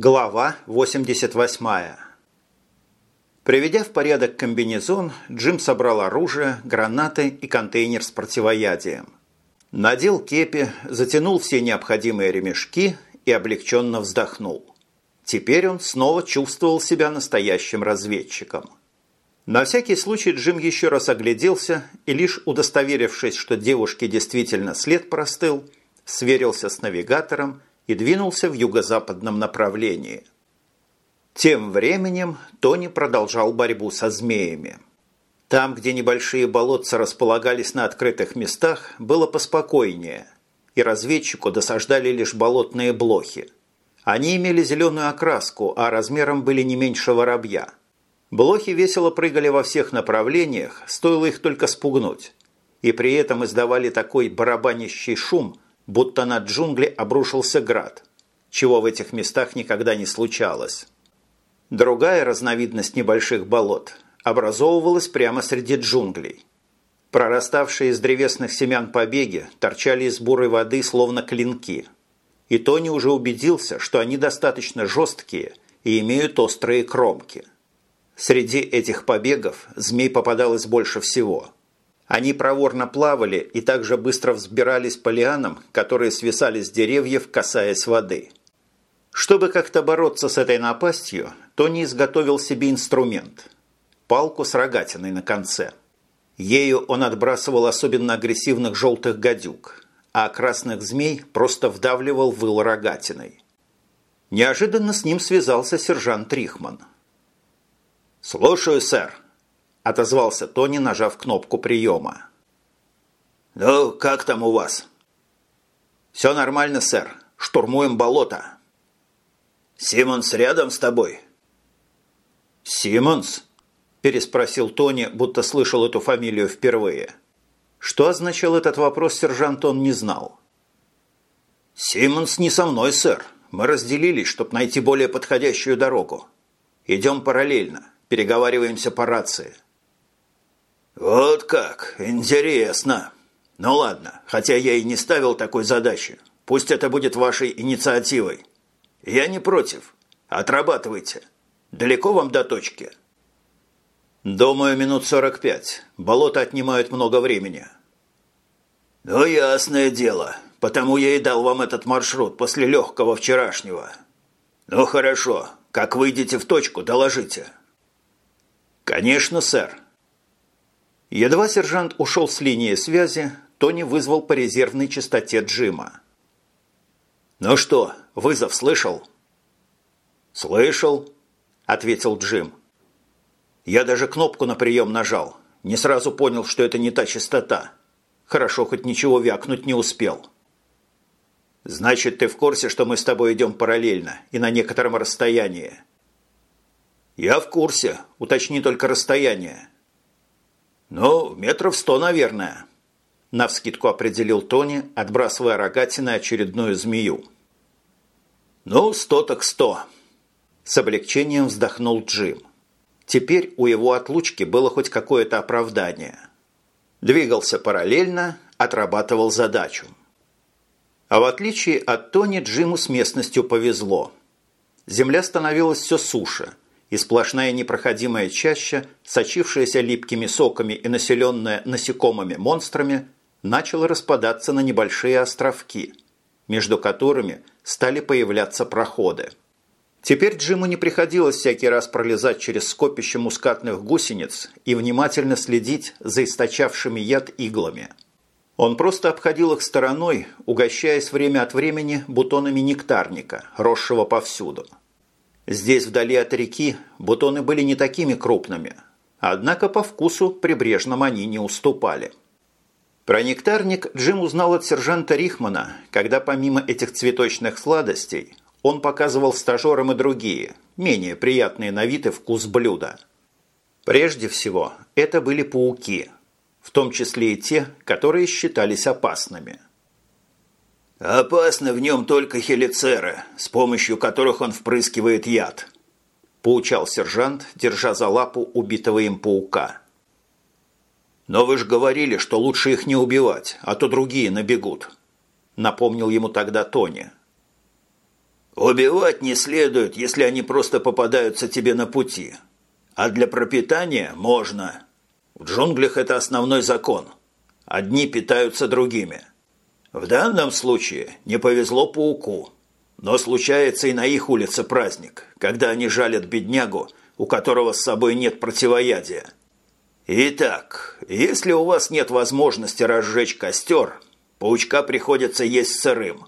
Глава 88. Приведя в порядок комбинезон, Джим собрал оружие, гранаты и контейнер с противоядием. Надел кепи, затянул все необходимые ремешки и облегченно вздохнул. Теперь он снова чувствовал себя настоящим разведчиком. На всякий случай Джим еще раз огляделся и, лишь удостоверившись, что девушке действительно след простыл, сверился с навигатором и двинулся в юго-западном направлении. Тем временем Тони продолжал борьбу со змеями. Там, где небольшие болотца располагались на открытых местах, было поспокойнее, и разведчику досаждали лишь болотные блохи. Они имели зеленую окраску, а размером были не меньше воробья – Блохи весело прыгали во всех направлениях, стоило их только спугнуть. И при этом издавали такой барабанящий шум, будто на джунгли обрушился град, чего в этих местах никогда не случалось. Другая разновидность небольших болот образовывалась прямо среди джунглей. Прораставшие из древесных семян побеги торчали из бурой воды словно клинки. И Тони уже убедился, что они достаточно жесткие и имеют острые кромки – Среди этих побегов змей попадалось больше всего. Они проворно плавали и также быстро взбирались по лианам, которые свисали с деревьев, касаясь воды. Чтобы как-то бороться с этой напастью, Тони изготовил себе инструмент – палку с рогатиной на конце. Ею он отбрасывал особенно агрессивных желтых гадюк, а красных змей просто вдавливал выл рогатиной. Неожиданно с ним связался сержант Рихман – «Слушаю, сэр», – отозвался Тони, нажав кнопку приема. «Ну, как там у вас?» «Все нормально, сэр. Штурмуем болото». «Симмонс рядом с тобой?» «Симмонс?» – переспросил Тони, будто слышал эту фамилию впервые. Что означал этот вопрос, сержант он не знал. «Симмонс не со мной, сэр. Мы разделились, чтобы найти более подходящую дорогу. Идем параллельно. Переговариваемся по рации». «Вот как! Интересно!» «Ну ладно, хотя я и не ставил такой задачи. Пусть это будет вашей инициативой. Я не против. Отрабатывайте. Далеко вам до точки?» «Думаю, минут сорок пять. Болото отнимают много времени». «Ну, ясное дело. Потому я и дал вам этот маршрут после легкого вчерашнего. Ну, хорошо. Как выйдете в точку, доложите». «Конечно, сэр». Едва сержант ушел с линии связи, Тони вызвал по резервной частоте Джима. «Ну что, вызов слышал?» «Слышал», – ответил Джим. «Я даже кнопку на прием нажал. Не сразу понял, что это не та частота. Хорошо, хоть ничего вякнуть не успел». «Значит, ты в курсе, что мы с тобой идем параллельно и на некотором расстоянии?» «Я в курсе. Уточни только расстояние». «Ну, метров сто, наверное», – навскидку определил Тони, отбрасывая рогатиной очередную змею. «Ну, сто так сто», – с облегчением вздохнул Джим. Теперь у его отлучки было хоть какое-то оправдание. Двигался параллельно, отрабатывал задачу. А в отличие от Тони, Джиму с местностью повезло. Земля становилась все суше – и сплошная непроходимая чаща, сочившаяся липкими соками и населенная насекомыми монстрами, начала распадаться на небольшие островки, между которыми стали появляться проходы. Теперь Джиму не приходилось всякий раз пролезать через скопище мускатных гусениц и внимательно следить за источавшими яд иглами. Он просто обходил их стороной, угощаясь время от времени бутонами нектарника, росшего повсюду. Здесь, вдали от реки, бутоны были не такими крупными, однако по вкусу прибрежным они не уступали. Про нектарник Джим узнал от сержанта Рихмана, когда помимо этих цветочных сладостей он показывал стажерам и другие, менее приятные на вид и вкус блюда. Прежде всего, это были пауки, в том числе и те, которые считались опасными – «Опасны в нем только хелицеры, с помощью которых он впрыскивает яд», – поучал сержант, держа за лапу убитого им паука. «Но вы же говорили, что лучше их не убивать, а то другие набегут», – напомнил ему тогда Тони. Убивать не следует, если они просто попадаются тебе на пути. А для пропитания можно. В джунглях это основной закон. Одни питаются другими. В данном случае не повезло пауку. Но случается и на их улице праздник, когда они жалят беднягу, у которого с собой нет противоядия. Итак, если у вас нет возможности разжечь костер, паучка приходится есть сырым.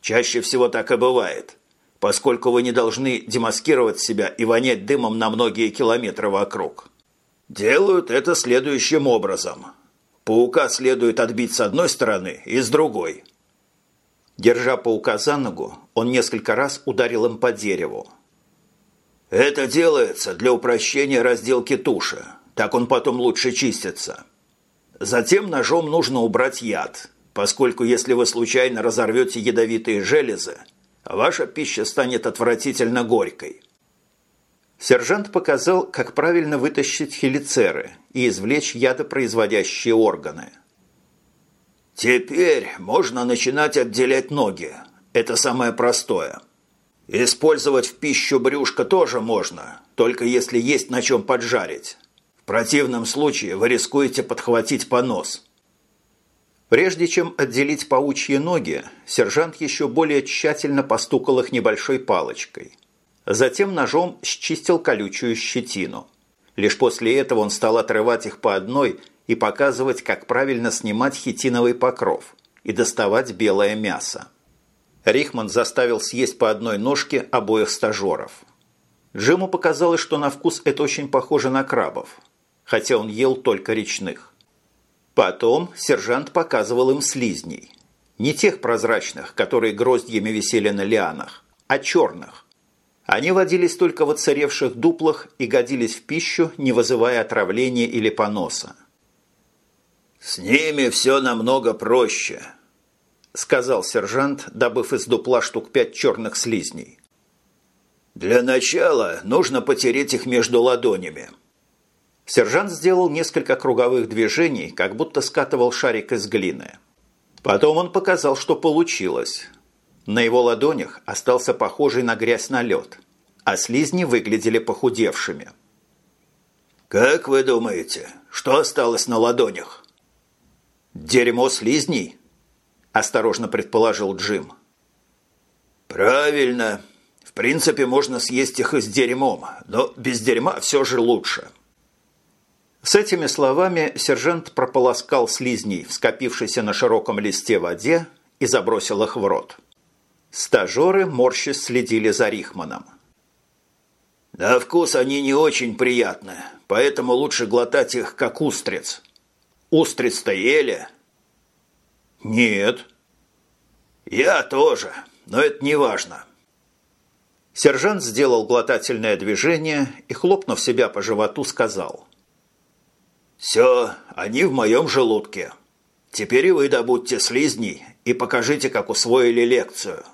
Чаще всего так и бывает, поскольку вы не должны демаскировать себя и вонять дымом на многие километры вокруг. Делают это следующим образом. Паука следует отбить с одной стороны и с другой – Держа паука за ногу, он несколько раз ударил им по дереву. «Это делается для упрощения разделки туши. Так он потом лучше чистится. Затем ножом нужно убрать яд, поскольку если вы случайно разорвете ядовитые железы, ваша пища станет отвратительно горькой». Сержант показал, как правильно вытащить хелицеры и извлечь ядопроизводящие органы – Теперь можно начинать отделять ноги. Это самое простое. Использовать в пищу брюшко тоже можно, только если есть на чем поджарить. В противном случае вы рискуете подхватить понос. Прежде чем отделить паучьи ноги, сержант еще более тщательно постукал их небольшой палочкой. Затем ножом счистил колючую щетину. Лишь после этого он стал отрывать их по одной и показывать, как правильно снимать хитиновый покров и доставать белое мясо. Рихман заставил съесть по одной ножке обоих стажеров. Джиму показалось, что на вкус это очень похоже на крабов, хотя он ел только речных. Потом сержант показывал им слизней. Не тех прозрачных, которые гроздьями висели на лианах, а черных. Они водились только в отсыревших дуплах и годились в пищу, не вызывая отравления или поноса. «С ними все намного проще», – сказал сержант, добыв из дупла штук пять черных слизней. «Для начала нужно потереть их между ладонями». Сержант сделал несколько круговых движений, как будто скатывал шарик из глины. Потом он показал, что получилось. На его ладонях остался похожий на грязь налет, а слизни выглядели похудевшими. «Как вы думаете, что осталось на ладонях?» «Дерьмо слизней?» – осторожно предположил Джим. «Правильно. В принципе, можно съесть их и с дерьмом, но без дерьма все же лучше». С этими словами сержант прополоскал слизней в на широком листе воде и забросил их в рот. Стажеры морщись следили за Рихманом. «На вкус они не очень приятны, поэтому лучше глотать их, как устриц», Устриц-то ели?» «Нет». «Я тоже, но это не важно». Сержант сделал глотательное движение и, хлопнув себя по животу, сказал. «Все, они в моем желудке. Теперь и вы добудьте слизней и покажите, как усвоили лекцию».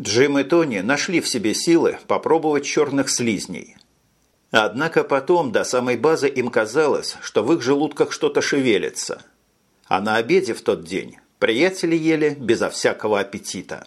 Джим и Тони нашли в себе силы попробовать черных слизней – Однако потом до самой базы им казалось, что в их желудках что-то шевелится. А на обеде в тот день приятели ели безо всякого аппетита.